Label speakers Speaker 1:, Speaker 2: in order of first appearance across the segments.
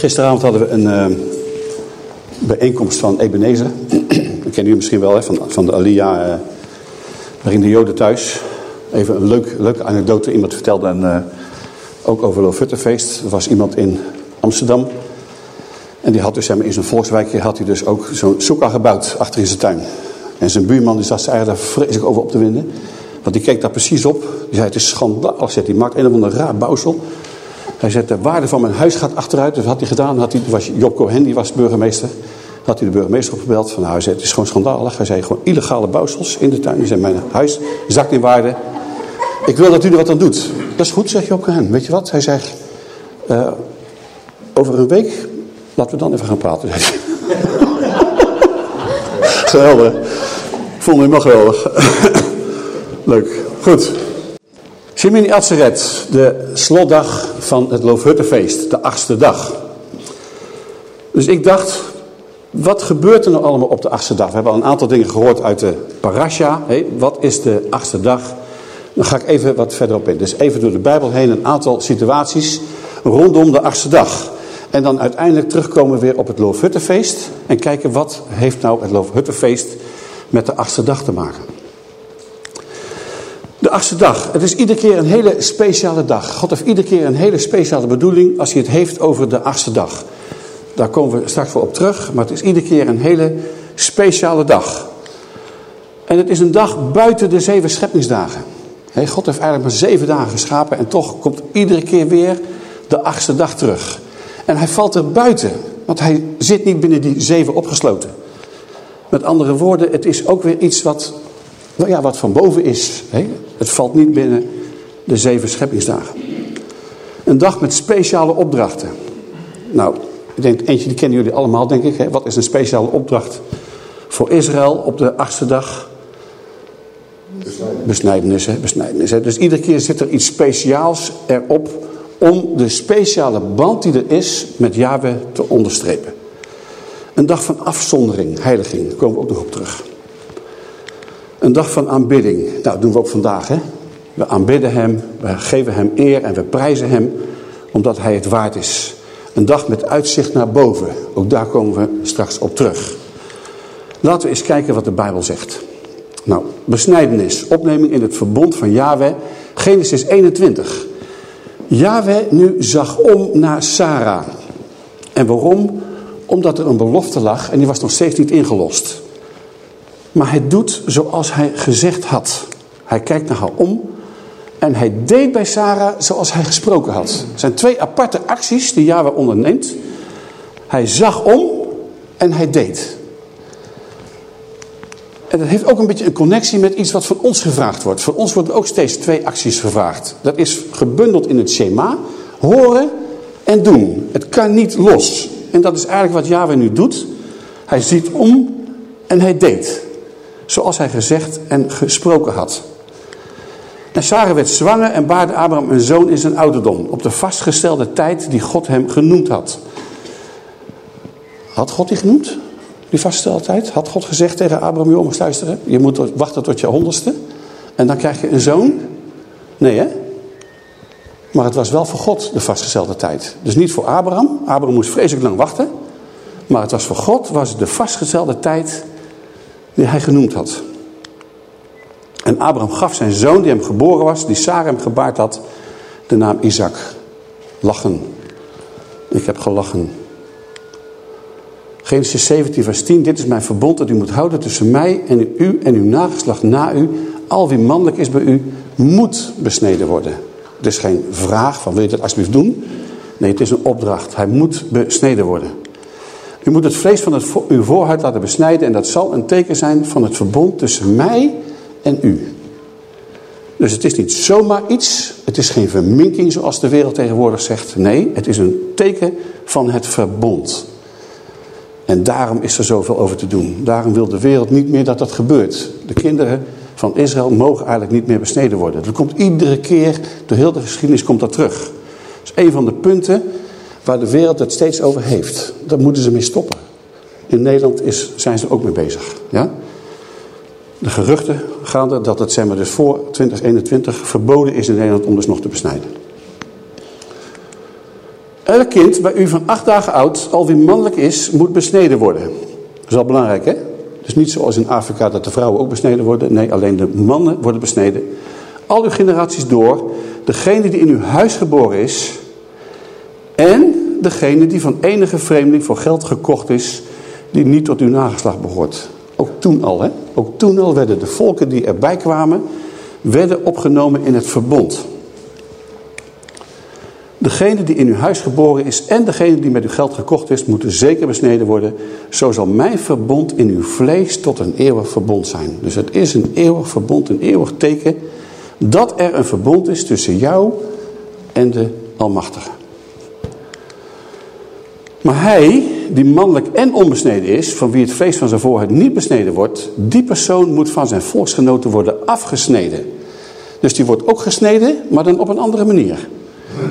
Speaker 1: Gisteravond hadden we een eh, bijeenkomst van Ebenezer. Kennen jullie misschien wel, hè, van, van de Alia, waarin de Joden thuis. Even een leuk, leuke anekdote. Iemand vertelde een, eh, ook over Lofuttefeest. Er was iemand in Amsterdam. En die had dus in zijn volkswijkje had hij dus ook zo'n soeka gebouwd achter in zijn tuin. En zijn buurman die zat zich eigenlijk daar vreselijk over op te winden. Want die keek daar precies op. Die zei het is schandalig. Die maakt een of ander raar bouwsel. Hij zegt, de waarde van mijn huis gaat achteruit. Dus had hij gedaan? Had hij, was Job Cohen, die was burgemeester. Had hij de burgemeester opgebeld. Van, nou, het is gewoon schandalig. Hij zei, gewoon illegale bouwsels in de tuin. Zei, mijn huis zakt in waarde. Ik wil dat u er wat aan doet. Dat is goed, zegt Job Cohen. Weet je wat? Hij zegt, eh, over een week, laten we dan even gaan praten. geweldig. Ik vond hem helemaal geweldig. Leuk. Goed. Shemini Atzeret, de slotdag van het Loofhuttenfeest, de achtste dag. Dus ik dacht, wat gebeurt er nou allemaal op de achtste dag? We hebben al een aantal dingen gehoord uit de parasha. Wat is de achtste dag? Dan ga ik even wat verder op in. Dus even door de Bijbel heen een aantal situaties rondom de achtste dag. En dan uiteindelijk terugkomen we weer op het Loofhuttenfeest. En kijken wat heeft nou het Loofhuttenfeest met de achtste dag te maken. De achtste dag. Het is iedere keer een hele speciale dag. God heeft iedere keer een hele speciale bedoeling als hij het heeft over de achtste dag. Daar komen we straks voor op terug. Maar het is iedere keer een hele speciale dag. En het is een dag buiten de zeven scheppingsdagen. He, God heeft eigenlijk maar zeven dagen geschapen. En toch komt iedere keer weer de achtste dag terug. En hij valt er buiten. Want hij zit niet binnen die zeven opgesloten. Met andere woorden, het is ook weer iets wat, nou ja, wat van boven is. Het valt niet binnen de zeven scheppingsdagen. Een dag met speciale opdrachten. Nou, ik denk, eentje die kennen jullie allemaal, denk ik. Hè? Wat is een speciale opdracht voor Israël op de achtste dag? Besnijdenis, hè? Besnijdenis, hè? Dus iedere keer zit er iets speciaals erop om de speciale band die er is met Yahweh te onderstrepen. Een dag van afzondering, heiliging, daar komen we ook nog op terug. Een dag van aanbidding, nou dat doen we ook vandaag. Hè? We aanbidden hem, we geven hem eer en we prijzen hem omdat hij het waard is. Een dag met uitzicht naar boven, ook daar komen we straks op terug. Laten we eens kijken wat de Bijbel zegt. Nou, besnijdenis, opneming in het verbond van Yahweh, Genesis 21. Yahweh nu zag om naar Sarah. En waarom? Omdat er een belofte lag en die was nog steeds niet ingelost. Maar hij doet zoals hij gezegd had. Hij kijkt naar haar om en hij deed bij Sarah zoals hij gesproken had. Het zijn twee aparte acties die Yahweh onderneemt. Hij zag om en hij deed. En dat heeft ook een beetje een connectie met iets wat van ons gevraagd wordt. Van ons worden ook steeds twee acties gevraagd. Dat is gebundeld in het schema. Horen en doen. Het kan niet los. En dat is eigenlijk wat Yahweh nu doet. Hij ziet om en hij deed. Zoals hij gezegd en gesproken had. En Sarah werd zwanger en baarde Abraham een zoon in zijn ouderdom. Op de vastgestelde tijd die God hem genoemd had. Had God die genoemd? Die vastgestelde tijd? Had God gezegd tegen Abraham, jongens luisteren. Je moet wachten tot je honderdste. En dan krijg je een zoon. Nee hè? Maar het was wel voor God de vastgestelde tijd. Dus niet voor Abraham. Abraham moest vreselijk lang wachten. Maar het was voor God was de vastgestelde tijd die hij genoemd had. En Abraham gaf zijn zoon die hem geboren was, die Sarah hem gebaard had, de naam Isaac. Lachen. Ik heb gelachen. Genesis 17 vers 10. Dit is mijn verbond dat u moet houden tussen mij en u en uw nageslacht na u. Al wie mannelijk is bij u, moet besneden worden. Het is geen vraag van wil je dat alsjeblieft doen? Nee, het is een opdracht. Hij moet besneden worden. U moet het vlees van uw voorhuid laten besnijden en dat zal een teken zijn van het verbond tussen mij en u. Dus het is niet zomaar iets, het is geen verminking zoals de wereld tegenwoordig zegt. Nee, het is een teken van het verbond. En daarom is er zoveel over te doen. Daarom wil de wereld niet meer dat dat gebeurt. De kinderen van Israël mogen eigenlijk niet meer besneden worden. Dat komt iedere keer, door heel de geschiedenis komt dat terug. Dat is een van de punten waar de wereld het steeds over heeft. Daar moeten ze mee stoppen. In Nederland is, zijn ze er ook mee bezig. Ja? De geruchten gaan er dat het zeg maar, dus voor 2021 verboden is in Nederland om dus nog te besnijden. Elk kind bij u van acht dagen oud, al wie mannelijk is, moet besneden worden. Dat is wel belangrijk hè? Dus niet zoals in Afrika dat de vrouwen ook besneden worden. Nee, alleen de mannen worden besneden. Al uw generaties door. Degene die in uw huis geboren is. En degene die van enige vreemdeling voor geld gekocht is. Die niet tot uw nageslacht behoort. Ook toen al, hè? Ook toen al werden de volken die erbij kwamen, werden opgenomen in het verbond. Degene die in uw huis geboren is en degene die met uw geld gekocht is, moeten zeker besneden worden. Zo zal mijn verbond in uw vlees tot een eeuwig verbond zijn. Dus het is een eeuwig verbond, een eeuwig teken dat er een verbond is tussen jou en de Almachtige. Maar hij, die mannelijk en onbesneden is, van wie het vlees van zijn voorhuid niet besneden wordt, die persoon moet van zijn volksgenoten worden afgesneden. Dus die wordt ook gesneden, maar dan op een andere manier.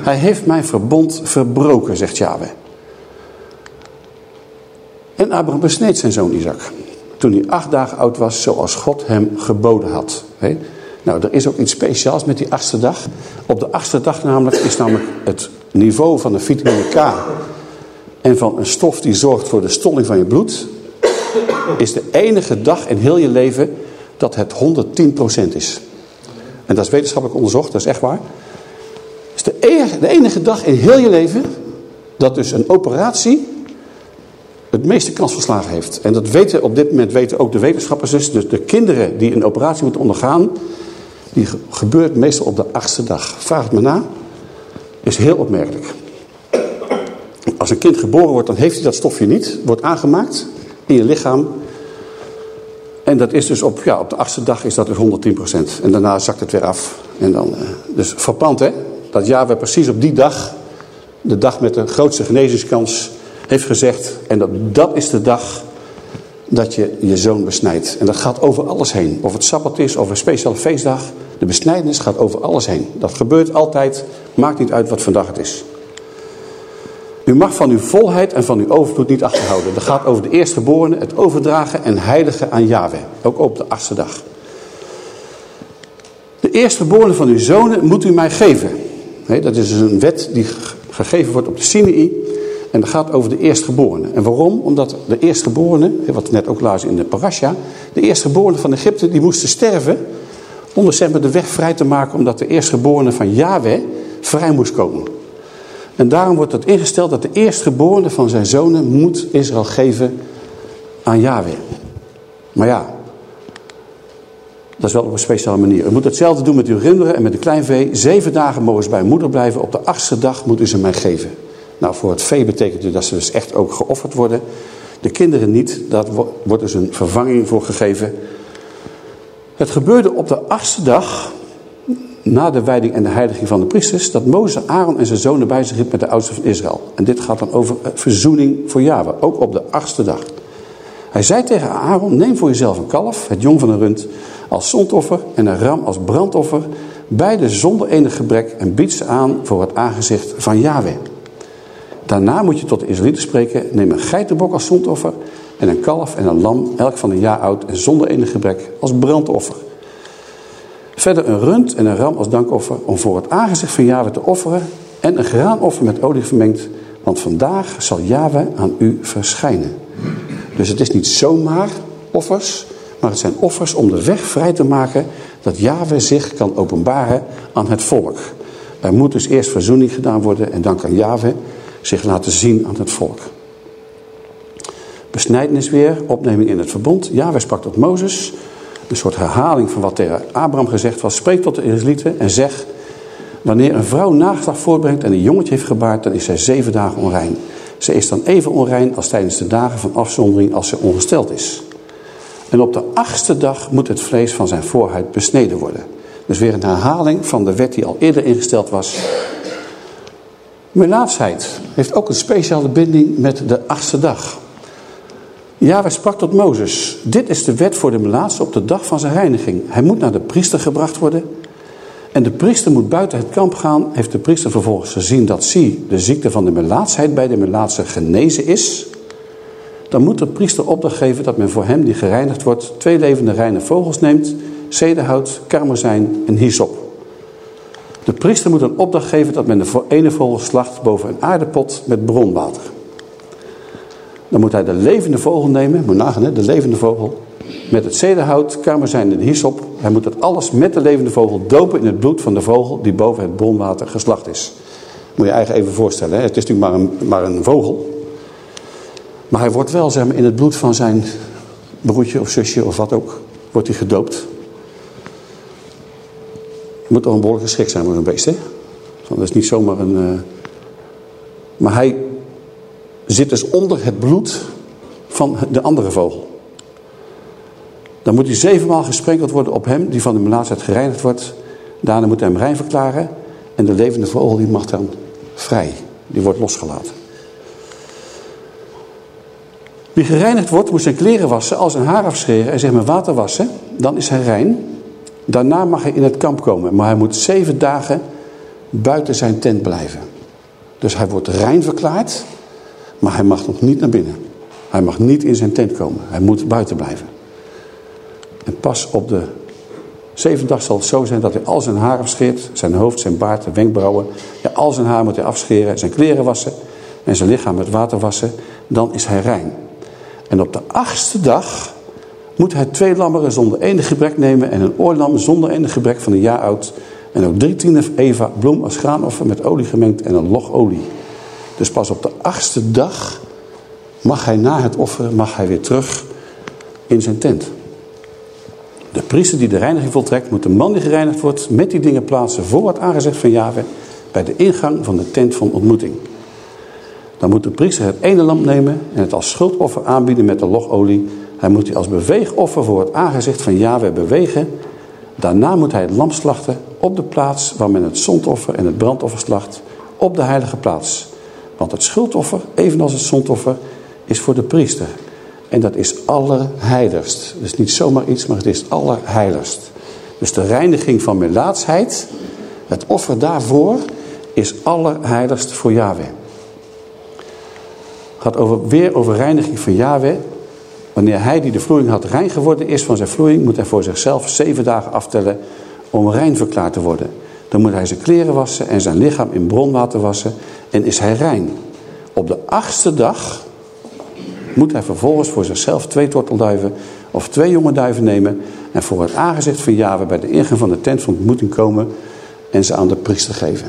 Speaker 1: Hij heeft mijn verbond verbroken, zegt Yahweh. En Abraham besneed zijn zoon Isaac. Toen hij acht dagen oud was, zoals God hem geboden had. Nou, er is ook iets speciaals met die achtste dag. Op de achtste dag namelijk is namelijk het niveau van de vitamine K en van een stof die zorgt voor de stolling van je bloed, is de enige dag in heel je leven dat het 110% is. En dat is wetenschappelijk onderzocht, dat is echt waar. Het is de, de enige dag in heel je leven dat dus een operatie het meeste kans verslagen heeft. En dat weten op dit moment weten ook de wetenschappers dus. Dus de kinderen die een operatie moeten ondergaan, die gebeurt meestal op de achtste dag. Vraag het me na. Is heel opmerkelijk. Als een kind geboren wordt, dan heeft hij dat stofje niet. Wordt aangemaakt in je lichaam. En dat is dus op, ja, op de achtste dag is dat dus 110%. En daarna zakt het weer af. En dan, eh, dus verpand hè. Dat we precies op die dag, de dag met de grootste genezingskans, heeft gezegd. En dat, dat is de dag dat je je zoon besnijdt. En dat gaat over alles heen. Of het Sabbat is, of een speciale feestdag. De besnijdenis gaat over alles heen. Dat gebeurt altijd. Maakt niet uit wat vandaag het is. U mag van uw volheid en van uw overvloed niet achterhouden. Dat gaat over de eerstgeborene, het overdragen en heiligen aan Yahweh. Ook op de achtste dag. De eerstgeborene van uw zonen moet u mij geven. dat is dus een wet die gegeven wordt op de Sinai. En dat gaat over de eerstgeborene. En waarom? Omdat de eerstgeborene, wat net ook lazen in de parasha. De eerstgeborene van Egypte, die moesten sterven. Om de weg vrij te maken. Omdat de eerstgeborene van Yahweh vrij moest komen. En daarom wordt het ingesteld dat de eerstgeborene van zijn zonen moet Israël geven aan Yahweh. Maar ja, dat is wel op een speciale manier. U moet hetzelfde doen met uw runderen en met de kleinvee. Zeven dagen mogen ze bij moeder blijven. Op de achtste dag moet u ze mij geven. Nou, voor het vee betekent het dat ze dus echt ook geofferd worden. De kinderen niet. Daar wordt dus een vervanging voor gegeven. Het gebeurde op de achtste dag na de wijding en de heiliging van de priesters, dat Mozes Aaron en zijn zonen bij zich hield met de oudsten van Israël. En dit gaat dan over verzoening voor Java, ook op de achtste dag. Hij zei tegen Aaron, neem voor jezelf een kalf, het jong van een rund, als zondoffer en een ram als brandoffer, beide zonder enig gebrek en bied ze aan voor het aangezicht van Yahweh. Daarna moet je tot de Israëlieten spreken, neem een geitenbok als zondoffer en een kalf en een lam, elk van een jaar oud en zonder enig gebrek, als brandoffer. Verder een rund en een ram als dankoffer om voor het aangezicht van Yahweh te offeren en een graanoffer met olie vermengd, want vandaag zal Yahweh aan u verschijnen. Dus het is niet zomaar offers, maar het zijn offers om de weg vrij te maken dat Yahweh zich kan openbaren aan het volk. Er moet dus eerst verzoening gedaan worden en dan kan Yahweh zich laten zien aan het volk. Besnijdenis weer, opneming in het verbond. Yahweh sprak tot Mozes, een soort herhaling van wat tegen Abraham gezegd was. Spreek tot de Israëlieten en zeg, wanneer een vrouw nageslag voortbrengt en een jongetje heeft gebaard, dan is zij zeven dagen onrein. Ze is dan even onrein als tijdens de dagen van afzondering als ze ongesteld is. En op de achtste dag moet het vlees van zijn voorhuid besneden worden. Dus weer een herhaling van de wet die al eerder ingesteld was. Melaatsheid heeft ook een speciale binding met de achtste dag. Yahweh sprak tot Mozes. Dit is de wet voor de melaatse op de dag van zijn reiniging. Hij moet naar de priester gebracht worden. En de priester moet buiten het kamp gaan. Heeft de priester vervolgens gezien dat zie de ziekte van de melaatsheid bij de melaatse genezen is. Dan moet de priester opdracht geven dat men voor hem die gereinigd wordt twee levende reine vogels neemt. Zedenhout, karmozijn en hyssop. De priester moet een opdracht geven dat men de ene vogel slacht boven een aardepot met bronwater. Dan moet hij de levende vogel nemen, moet nagaan, de levende vogel. Met het zederhout, karmazijn en hyssop. Hij moet dat alles met de levende vogel dopen in het bloed van de vogel die boven het bronwater geslacht is. Moet je eigen even voorstellen, hè? het is natuurlijk maar een, maar een vogel. Maar hij wordt wel zeg maar, in het bloed van zijn broertje of zusje of wat ook, wordt hij gedoopt. Moet toch een behoorlijk geschikt zijn voor een beest, hè? Dat is niet zomaar een... Uh... Maar hij zit dus onder het bloed van de andere vogel. Dan moet hij zevenmaal gesprenkeld worden op hem die van de melaatsheid gereinigd wordt. Daarna moet hij hem rein verklaren. En de levende vogel die mag dan vrij. Die wordt losgelaten. Wie gereinigd wordt moet zijn kleren wassen, als zijn haar afscheren en zich met water wassen. Dan is hij rein. Daarna mag hij in het kamp komen. Maar hij moet zeven dagen buiten zijn tent blijven. Dus hij wordt rein verklaard. Maar hij mag nog niet naar binnen. Hij mag niet in zijn tent komen. Hij moet buiten blijven. En pas op de zevende dag zal het zo zijn dat hij al zijn haar afscheert. Zijn hoofd, zijn baard, zijn wenkbrauwen. Ja, al zijn haar moet hij afscheren. Zijn kleren wassen. En zijn lichaam met water wassen. Dan is hij rein. En op de achtste dag moet hij twee lammeren zonder enig gebrek nemen en een oorlam zonder enig gebrek van een jaar oud. En ook drie tienen eva bloem als graanoffer met olie gemengd en een log olie. Dus pas op de achtste dag mag hij na het offeren mag hij weer terug in zijn tent. De priester die de reiniging voltrekt moet de man die gereinigd wordt met die dingen plaatsen voor het aangezicht van Yahweh bij de ingang van de tent van ontmoeting. Dan moet de priester het ene lamp nemen en het als schuldoffer aanbieden met de logolie hij moet die als beweegoffer voor het aangezicht van Yahweh bewegen. Daarna moet hij het lam slachten op de plaats waar men het zondoffer en het brandoffer slacht. Op de heilige plaats. Want het schuldoffer, evenals het zondoffer, is voor de priester. En dat is allerheiligst. Dus niet zomaar iets, maar het is allerheiligst. Dus de reiniging van melaatsheid, het offer daarvoor, is allerheiligst voor Yahweh. Het gaat over, weer over reiniging van Yahweh. Wanneer hij die de vloeiing had rein geworden is van zijn vloeiing, moet hij voor zichzelf zeven dagen aftellen om rein verklaard te worden. Dan moet hij zijn kleren wassen en zijn lichaam in bronwater wassen en is hij rein. Op de achtste dag moet hij vervolgens voor zichzelf twee tortelduiven of twee jonge duiven nemen en voor het aangezicht van Java bij de ingang van de tent van ontmoeting komen en ze aan de priester geven.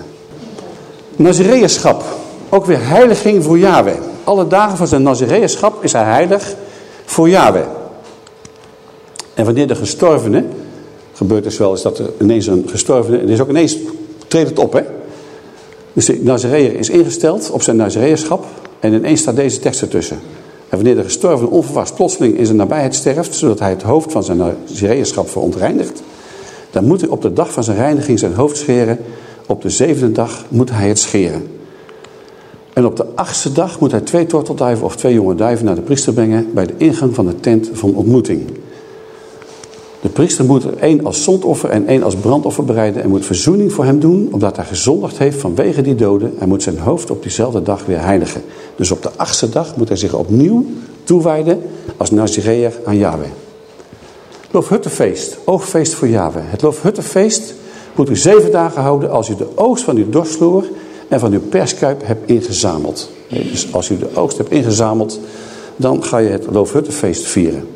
Speaker 1: Nazireëschap, ook weer heiliging voor Yahweh. Alle dagen van zijn Nazireëschap is hij heilig voor Yahweh. En wanneer de gestorvene, gebeurt dus wel eens dat er ineens een gestorvene, en is ook ineens, treedt het op hè. Dus de Nazareër is ingesteld op zijn Nazareërschap en ineens staat deze tekst ertussen. En wanneer de gestorvene onverwachts plotseling in zijn nabijheid sterft, zodat hij het hoofd van zijn Nazareërschap verontreinigt, dan moet hij op de dag van zijn reiniging zijn hoofd scheren. Op de zevende dag moet hij het scheren. En op de achtste dag moet hij twee tortelduiven of twee jonge duiven naar de priester brengen bij de ingang van de tent van ontmoeting. De priester moet er één als zondoffer en één als brandoffer bereiden en moet verzoening voor hem doen, omdat hij gezondigd heeft vanwege die doden. Hij moet zijn hoofd op diezelfde dag weer heiligen. Dus op de achtste dag moet hij zich opnieuw toewijden als Nazireër aan Yahweh. Loofhuttenfeest, oogfeest voor Yahweh. Het Loofhuttenfeest moet u zeven dagen houden als u de oogst van uw dorstvloer en van uw perskuip hebt ingezameld. Dus als u de oogst hebt ingezameld, dan ga je het Loofhuttenfeest vieren.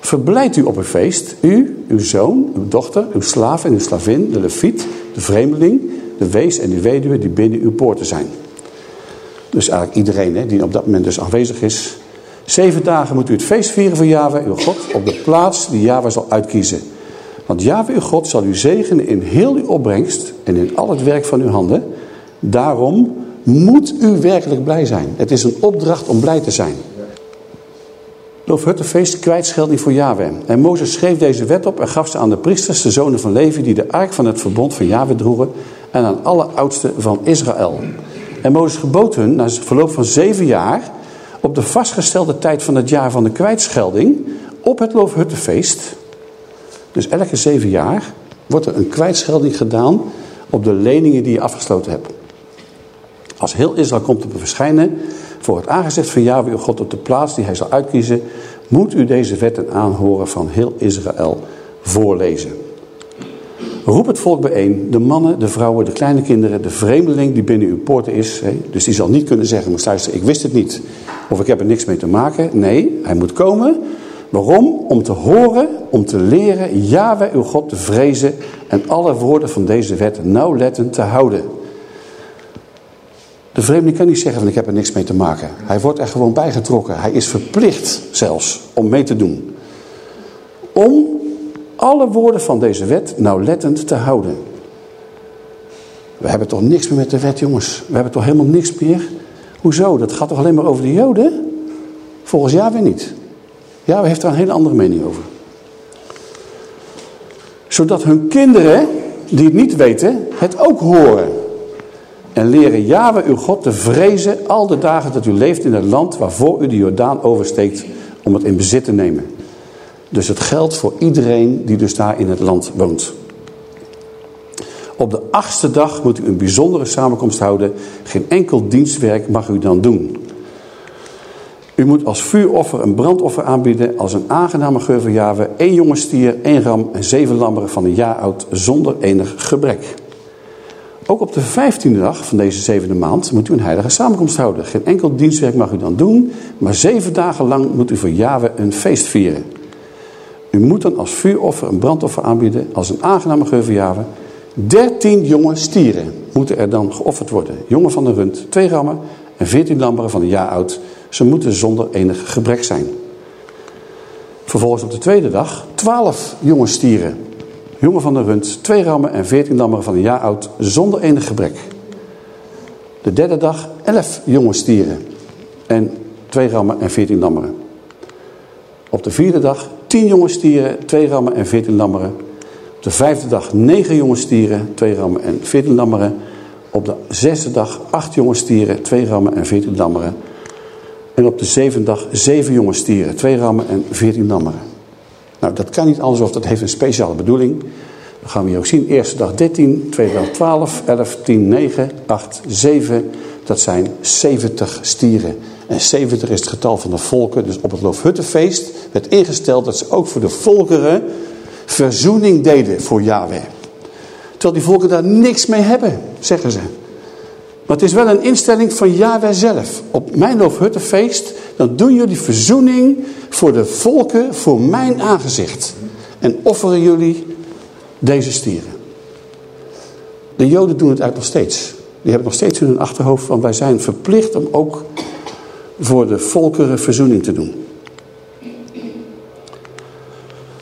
Speaker 1: Verblijd u op een feest, u, uw zoon, uw dochter, uw slaaf en uw slavin, de leviet, de vreemdeling, de wees en de weduwe die binnen uw poorten zijn. Dus eigenlijk iedereen hè, die op dat moment dus aanwezig is. Zeven dagen moet u het feest vieren voor Yahweh, uw God, op de plaats die Yahweh zal uitkiezen. Want Yahweh, uw God, zal u zegenen in heel uw opbrengst en in al het werk van uw handen. Daarom moet u werkelijk blij zijn. Het is een opdracht om blij te zijn. Loofhuttenfeest kwijtschelding voor Yahweh. En Mozes schreef deze wet op en gaf ze aan de priesters, de zonen van Levi, die de ark van het verbond van Yahweh droegen, en aan alle oudsten van Israël. En Mozes gebood hun, na verloop van zeven jaar, op de vastgestelde tijd van het jaar van de kwijtschelding op het Loofhuttenfeest, dus elke zeven jaar, wordt er een kwijtschelding gedaan op de leningen die je afgesloten hebt. Als heel Israël komt te verschijnen voor het van Yahweh uw God op de plaats die hij zal uitkiezen, moet u deze wetten aanhoren van heel Israël voorlezen. Roep het volk bijeen, de mannen, de vrouwen, de kleine kinderen, de vreemdeling die binnen uw poorten is. Dus die zal niet kunnen zeggen, maar luister, ik wist het niet. Of ik heb er niks mee te maken. Nee, hij moet komen. Waarom? Om te horen, om te leren, Yahweh uw God te vrezen en alle woorden van deze wet nauwlettend te houden. De vreemdeling kan niet zeggen van ik heb er niks mee te maken. Hij wordt er gewoon bijgetrokken. Hij is verplicht zelfs om mee te doen. Om alle woorden van deze wet nauwlettend te houden. We hebben toch niks meer met de wet, jongens. We hebben toch helemaal niks meer. Hoezo? Dat gaat toch alleen maar over de Joden? Volgens Yahweh niet. Yahweh heeft daar een hele andere mening over. Zodat hun kinderen, die het niet weten, het ook horen. En leren Yahweh uw God te vrezen al de dagen dat u leeft in het land waarvoor u de Jordaan oversteekt om het in bezit te nemen. Dus het geldt voor iedereen die dus daar in het land woont. Op de achtste dag moet u een bijzondere samenkomst houden. Geen enkel dienstwerk mag u dan doen. U moet als vuuroffer een brandoffer aanbieden als een aangename geur voor Jahwe, één jonge stier, één ram en zeven lammeren van een jaar oud zonder enig gebrek. Ook op de vijftiende dag van deze zevende maand moet u een heilige samenkomst houden. Geen enkel dienstwerk mag u dan doen, maar zeven dagen lang moet u voor Jahwe een feest vieren. U moet dan als vuuroffer een brandoffer aanbieden als een aangename geur voor Jahwe. Dertien jonge stieren moeten er dan geofferd worden. Jongen van de rund, twee rammen en veertien lammeren van een jaar oud. Ze moeten zonder enig gebrek zijn. Vervolgens op de tweede dag twaalf jonge stieren. Jongen van de rund, twee rammen en veertien lammeren van een jaar oud zonder enig gebrek. De derde dag elf jonge stieren en twee rammen en veertien lammeren. Op de vierde dag tien jonge stieren, twee rammen en veertien lammeren. Op de vijfde dag negen jonge stieren, twee rammen en veertien lammeren. Op de zesde dag acht jonge stieren, twee rammen en veertien lammeren. En op de zevende dag zeven jonge stieren, twee rammen en veertien lammeren. Nou, dat kan niet anders of dat heeft een speciale bedoeling. Dan gaan we hier ook zien. Eerste dag 13, tweede dag 12, 11, 10, 9, 8, 7. Dat zijn 70 stieren. En 70 is het getal van de volken. Dus op het Loofhuttenfeest werd ingesteld dat ze ook voor de volkeren verzoening deden voor Yahweh. Terwijl die volken daar niks mee hebben, zeggen ze. Maar het is wel een instelling van Yahweh zelf. Op mijn Loofhuttenfeest, dan doen jullie verzoening voor de volken, voor mijn aangezicht. En offeren jullie deze stieren. De Joden doen het eigenlijk nog steeds. Die hebben nog steeds in hun achterhoofd van wij zijn verplicht om ook voor de volkeren verzoening te doen.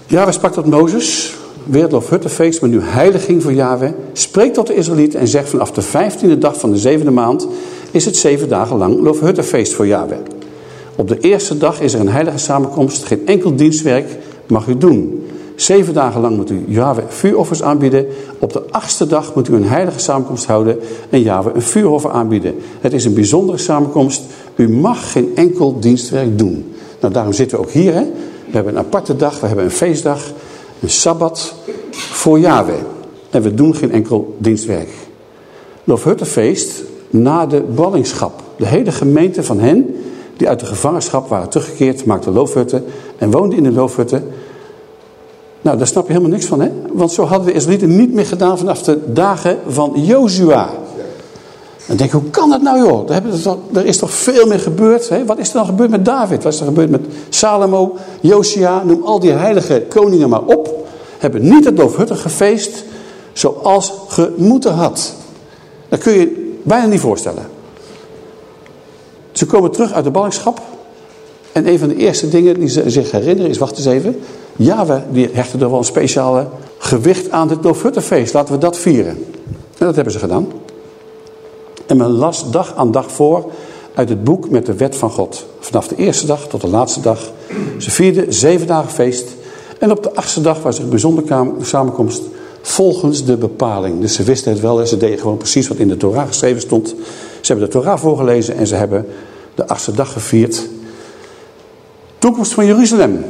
Speaker 1: Yahweh sprak tot Mozes, wereldloofhuttenfeest, maar nu heiliging voor Yahweh. Spreek tot de Israëlieten en zeg vanaf de vijftiende dag van de zevende maand is het zeven dagen lang loofhuttenfeest voor Yahweh. Op de eerste dag is er een heilige samenkomst, geen enkel dienstwerk mag u doen. Zeven dagen lang moet u Yahweh vuuroffers aanbieden. Op de achtste dag moet u een heilige samenkomst houden en Yahweh een vuuroffer aanbieden. Het is een bijzondere samenkomst. U mag geen enkel dienstwerk doen. Nou, daarom zitten we ook hier. Hè? We hebben een aparte dag, we hebben een feestdag, een Sabbat voor Yahweh. En we doen geen enkel dienstwerk. Loofhuttenfeest na de ballingschap. De hele gemeente van hen die uit de gevangenschap waren teruggekeerd, maakte loofhutten en woonden in de loofhutten. Nou, daar snap je helemaal niks van, hè? Want zo hadden de Israëlieten niet meer gedaan vanaf de dagen van Jozua. Dan denk hoe kan dat nou joh? Er is toch veel meer gebeurd. Hè? Wat is er dan gebeurd met David? Wat is er gebeurd met Salomo, Josia? Noem al die heilige koningen maar op. Hebben niet het loofhuttige feest zoals gemoeten had. Dat kun je bijna niet voorstellen. Ze komen terug uit de ballingschap. En een van de eerste dingen die ze zich herinneren is, wacht eens even. Yahweh die hechtte er wel een speciale gewicht aan het Loofhuttenfeest. Laten we dat vieren. En dat hebben ze gedaan. En men las dag aan dag voor uit het boek met de wet van God. Vanaf de eerste dag tot de laatste dag. Ze vierden zeven dagen feest. En op de achtste dag was er een bijzondere samenkomst volgens de bepaling. Dus ze wisten het wel en ze deden gewoon precies wat in de Torah geschreven stond. Ze hebben de Torah voorgelezen en ze hebben de achtste dag gevierd. Toekomst van Jeruzalem.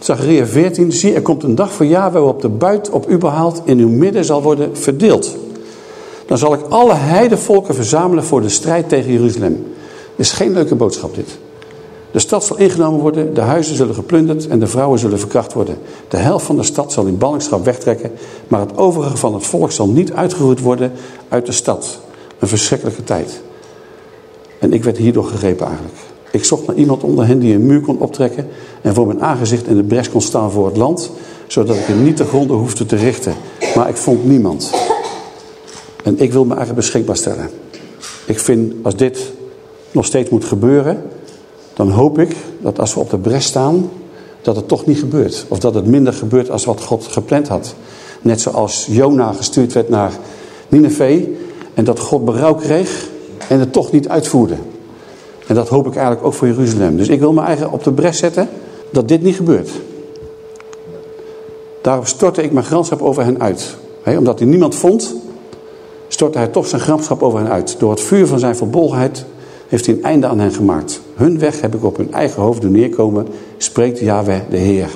Speaker 1: Zachariah 14, zie er komt een dag voor jaar waarop de buit op u behaald in uw midden zal worden verdeeld. Dan zal ik alle heidevolken verzamelen voor de strijd tegen Jeruzalem. Is geen leuke boodschap dit. De stad zal ingenomen worden, de huizen zullen geplunderd en de vrouwen zullen verkracht worden. De helft van de stad zal in ballingschap wegtrekken, maar het overige van het volk zal niet uitgeroeid worden uit de stad. Een verschrikkelijke tijd. En ik werd hierdoor gegrepen eigenlijk. Ik zocht naar iemand onder hen die een muur kon optrekken en voor mijn aangezicht in de bres kon staan voor het land, zodat ik hem niet te gronden hoefde te richten. Maar ik vond niemand. En ik wil me eigenlijk beschikbaar stellen. Ik vind als dit nog steeds moet gebeuren, dan hoop ik dat als we op de bres staan, dat het toch niet gebeurt. Of dat het minder gebeurt als wat God gepland had. Net zoals Jona gestuurd werd naar Nineveh en dat God berouw kreeg en het toch niet uitvoerde. En dat hoop ik eigenlijk ook voor Jeruzalem. Dus ik wil me eigen op de bres zetten dat dit niet gebeurt. Daarom stortte ik mijn gramschap over hen uit. omdat hij niemand vond, stortte hij toch zijn gramschap over hen uit. Door het vuur van zijn verbolgenheid heeft hij een einde aan hen gemaakt. Hun weg heb ik op hun eigen hoofd doen neerkomen, spreekt Yahweh de Heer.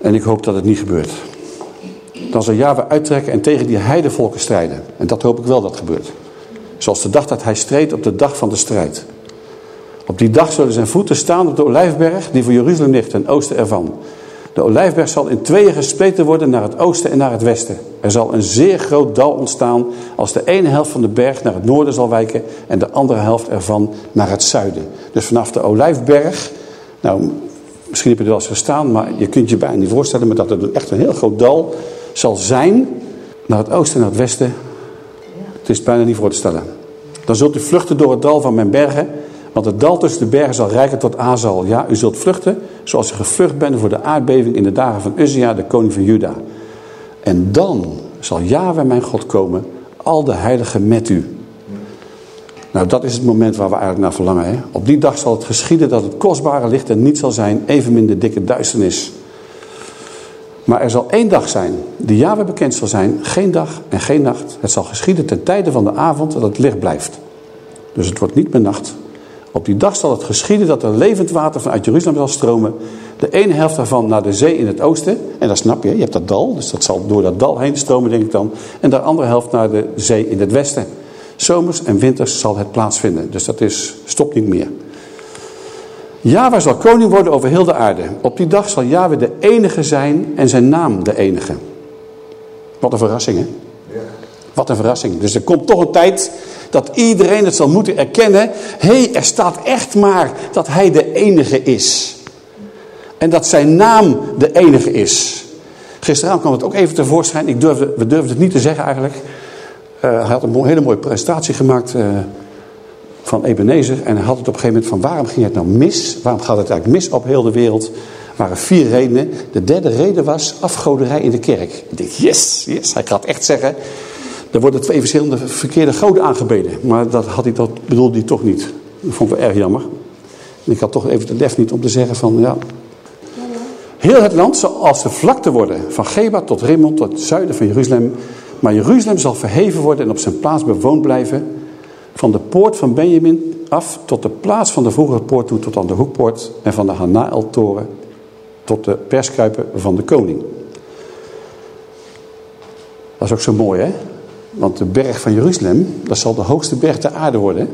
Speaker 1: En ik hoop dat het niet gebeurt. Dan zal Yahweh uittrekken en tegen die heidevolken strijden. En dat hoop ik wel dat gebeurt. Zoals de dag dat hij streed op de dag van de strijd. Op die dag zullen zijn voeten staan op de olijfberg die voor Jeruzalem ligt ten oosten ervan. De olijfberg zal in tweeën gespleten worden naar het oosten en naar het westen. Er zal een zeer groot dal ontstaan als de ene helft van de berg naar het noorden zal wijken en de andere helft ervan naar het zuiden. Dus vanaf de olijfberg, nou misschien heb je er wel eens gestaan, maar je kunt je bijna niet voorstellen, maar dat er echt een heel groot dal zal zijn naar het oosten en naar het westen. Het is bijna niet voor te stellen. Dan zult u vluchten door het dal van mijn bergen want het dal tussen de bergen zal rijken tot Azal. Ja, u zult vluchten zoals u gevlucht bent voor de aardbeving in de dagen van Uzia, de koning van Juda. En dan zal Yahweh mijn God komen, al de heiligen met u. Nou, dat is het moment waar we eigenlijk naar verlangen. Op die dag zal het geschieden dat het kostbare licht er niet zal zijn, evenmin de dikke duisternis. Maar er zal één dag zijn die Yahweh bekend zal zijn, geen dag en geen nacht. Het zal geschieden ten tijde van de avond dat het licht blijft. Dus het wordt niet meer nacht, op die dag zal het geschieden dat er levend water vanuit Jeruzalem zal stromen. De ene helft daarvan naar de zee in het oosten. En dat snap je, je hebt dat dal. Dus dat zal door dat dal heen stromen, denk ik dan. En de andere helft naar de zee in het westen. Zomers en winters zal het plaatsvinden. Dus dat is, stopt niet meer. Yahweh zal koning worden over heel de aarde. Op die dag zal Yahweh de enige zijn en zijn naam de enige. Wat een verrassing, hè? Wat een verrassing. Dus er komt toch een tijd dat iedereen het zal moeten erkennen. Hé, hey, er staat echt maar dat hij de enige is. En dat zijn naam de enige is. Gisteravond kwam het ook even tevoorschijn. Ik durfde, we durfden het niet te zeggen eigenlijk. Uh, hij had een hele mooie presentatie gemaakt uh, van Ebenezer. En hij had het op een gegeven moment van waarom ging het nou mis? Waarom gaat het eigenlijk mis op heel de wereld? Er waren vier redenen. De derde reden was afgoderij in de kerk. Ik dacht, yes, yes. Hij gaat echt zeggen, er worden twee verschillende verkeerde goden aangebeden. Maar dat, had hij, dat bedoelde hij toch niet. Dat vond ik erg jammer. En ik had toch even de lef niet om te zeggen van ja. Heel het land zal als de vlakte worden. Van Geba tot Rimmel tot het zuiden van Jeruzalem. Maar Jeruzalem zal verheven worden en op zijn plaats bewoond blijven. Van de poort van Benjamin af tot de plaats van de vroegere poort toe tot aan de hoekpoort. En van de Hanael-toren tot de perskruipen van de koning. Dat is ook zo mooi hè. Want de berg van Jeruzalem, dat zal de hoogste berg ter aarde worden.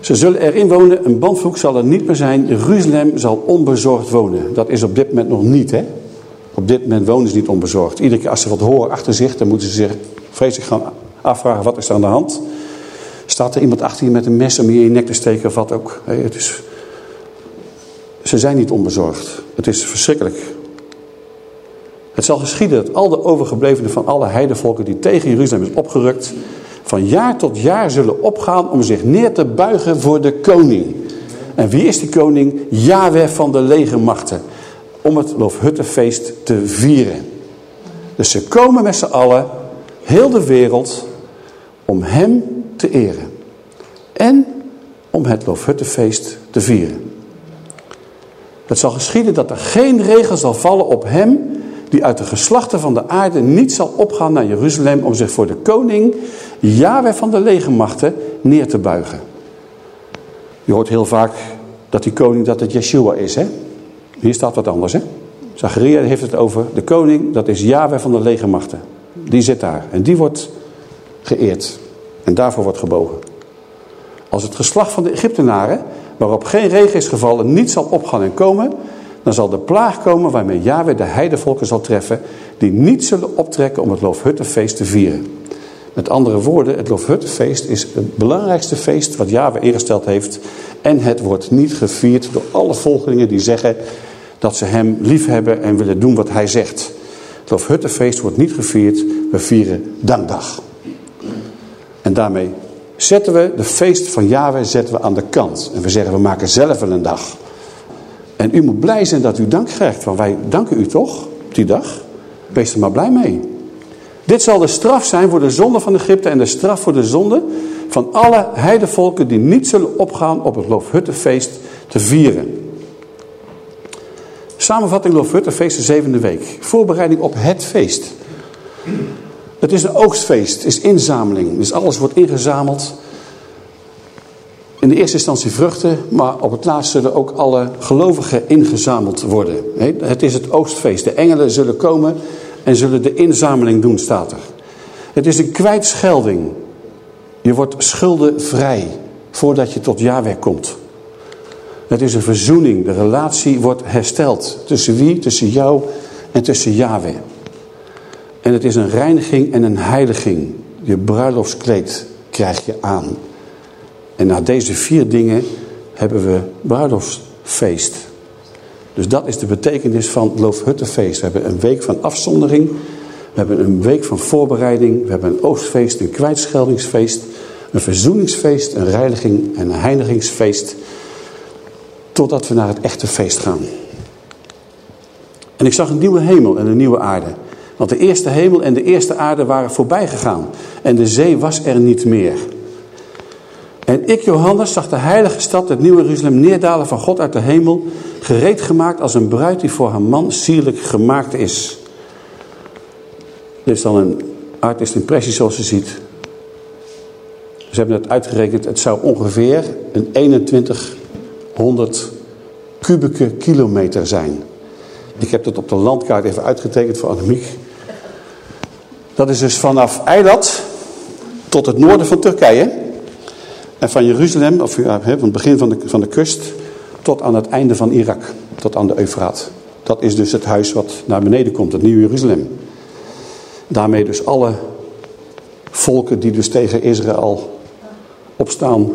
Speaker 1: Ze zullen erin wonen, een bandvloek zal er niet meer zijn. Jeruzalem zal onbezorgd wonen. Dat is op dit moment nog niet, hè. Op dit moment wonen ze niet onbezorgd. Iedere keer als ze wat horen achter zich, dan moeten ze zich vreselijk gaan afvragen, wat is er aan de hand? Staat er iemand achter je met een mes om je in je nek te steken of wat ook? Het is... Ze zijn niet onbezorgd. Het is verschrikkelijk het zal geschieden dat al de overgeblevenen van alle heidevolken die tegen Jeruzalem is opgerukt, van jaar tot jaar zullen opgaan om zich neer te buigen voor de koning. En wie is die koning? Yahweh van de legermachten. Om het Loofhuttenfeest te vieren. Dus ze komen met z'n allen, heel de wereld, om hem te eren. En om het Loofhuttenfeest te vieren. Het zal geschieden dat er geen regel zal vallen op hem die uit de geslachten van de aarde niet zal opgaan naar Jeruzalem om zich voor de koning Yahweh van de legermachten neer te buigen. Je hoort heel vaak dat die koning dat het Yeshua is. Hè? Hier staat wat anders. Hè? Zacharia heeft het over de koning, dat is Yahweh van de legermachten. Die zit daar en die wordt geëerd. En daarvoor wordt gebogen. Als het geslacht van de Egyptenaren, waarop geen regen is gevallen, niet zal opgaan en komen... dan zal de plaag komen waarmee Yahweh de heidevolken zal treffen... die niet zullen optrekken om het Loofhuttenfeest te vieren. Met andere woorden, het Loofhuttenfeest is het belangrijkste feest wat Yahweh ingesteld heeft. En het wordt niet gevierd door alle volgelingen die zeggen dat ze hem lief hebben en willen doen wat hij zegt. Het Loofhuttenfeest wordt niet gevierd, we vieren dankdag. En daarmee zetten we de feest van Yahweh zetten we aan de kant. En we zeggen, we maken zelf wel een dag. En u moet blij zijn dat u dank krijgt, want wij danken u toch op die dag. Wees er maar blij mee. Dit zal de straf zijn voor de zonde van Egypte en de straf voor de zonde van alle heidevolken die niet zullen opgaan op het Loofhuttenfeest te vieren. Samenvatting Loofhuttenfeest de zevende week. Voorbereiding op het feest. Het is een oogstfeest, het is inzameling. Dus alles wordt ingezameld. In de eerste instantie vruchten, maar op het laatst zullen ook alle gelovigen ingezameld worden. Het is het oogstfeest. De engelen zullen komen en zullen de inzameling doen, staat er. Het is een kwijtschelding. Je wordt schuldenvrij voordat je tot Yahweh komt. Het is een verzoening. De relatie wordt hersteld. Tussen wie? Tussen jou en tussen Yahweh. En het is een reiniging en een heiliging. Je bruiloftskleed krijg je aan. En na deze vier dingen hebben we bruiloftsfeest. Dus dat is de betekenis van het Loofhuttenfeest. We hebben een week van afzondering. We hebben een week van voorbereiding. We hebben een oostfeest, een kwijtscheldingsfeest. Een verzoeningsfeest, een reiniging en een heinigingsfeest. Totdat we naar het echte feest gaan. En ik zag een nieuwe hemel en een nieuwe aarde. Want de eerste hemel en de eerste aarde waren voorbij gegaan. En de zee was er niet meer. En ik, Johannes, zag de heilige stad, het nieuwe Jeruzalem, neerdalen van God uit de hemel. Gereed gemaakt als een bruid die voor haar man sierlijk gemaakt is. Dit is dan een artist impressie zoals je ziet. Ze hebben het uitgerekend. Het zou ongeveer een 2100 kubieke kilometer zijn. Ik heb dat op de landkaart even uitgetekend voor Annemiek. Dat is dus vanaf Eilat tot het noorden van Turkije. En van Jeruzalem, of van het begin van de, van de kust, tot aan het einde van Irak. Tot aan de Eufraat. Dat is dus het huis wat naar beneden komt, het Nieuwe Jeruzalem. Daarmee dus alle volken die dus tegen Israël opstaan,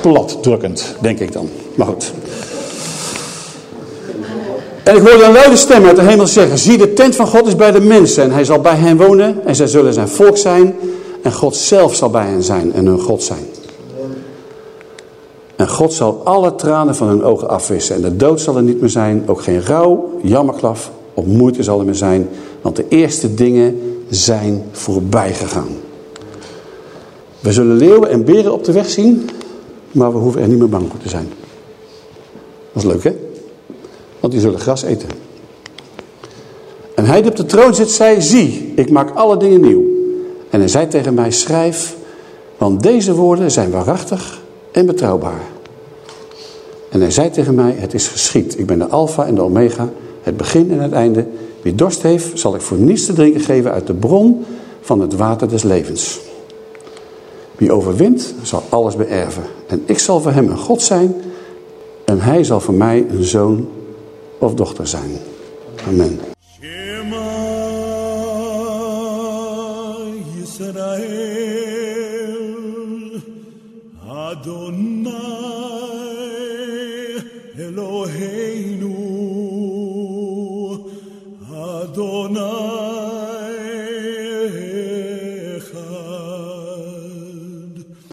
Speaker 1: platdrukkend, denk ik dan. Maar goed. En ik hoorde een luide stem uit de hemel zeggen, zie de tent van God is bij de mensen en hij zal bij hen wonen en zij zullen zijn volk zijn en God zelf zal bij hen zijn en hun God zijn. En God zal alle tranen van hun ogen afwissen en de dood zal er niet meer zijn, ook geen rouw, jammerklaf of moeite zal er meer zijn, want de eerste dingen zijn voorbij gegaan. We zullen leeuwen en beren op de weg zien, maar we hoeven er niet meer bang voor te zijn. Dat is leuk hè? want die zullen gras eten. En hij die op de troon zit, zei, zie, ik maak alle dingen nieuw. En hij zei tegen mij, schrijf, want deze woorden zijn waarachtig en betrouwbaar. En hij zei tegen mij, het is geschied. Ik ben de alfa en de omega, het begin en het einde. Wie dorst heeft, zal ik voor niets te drinken geven uit de bron van het water des levens. Wie overwint, zal alles beërven. En ik zal voor hem een God zijn en hij zal voor mij een zoon of dochter zijn. Amen.
Speaker 2: Israel, Adonai.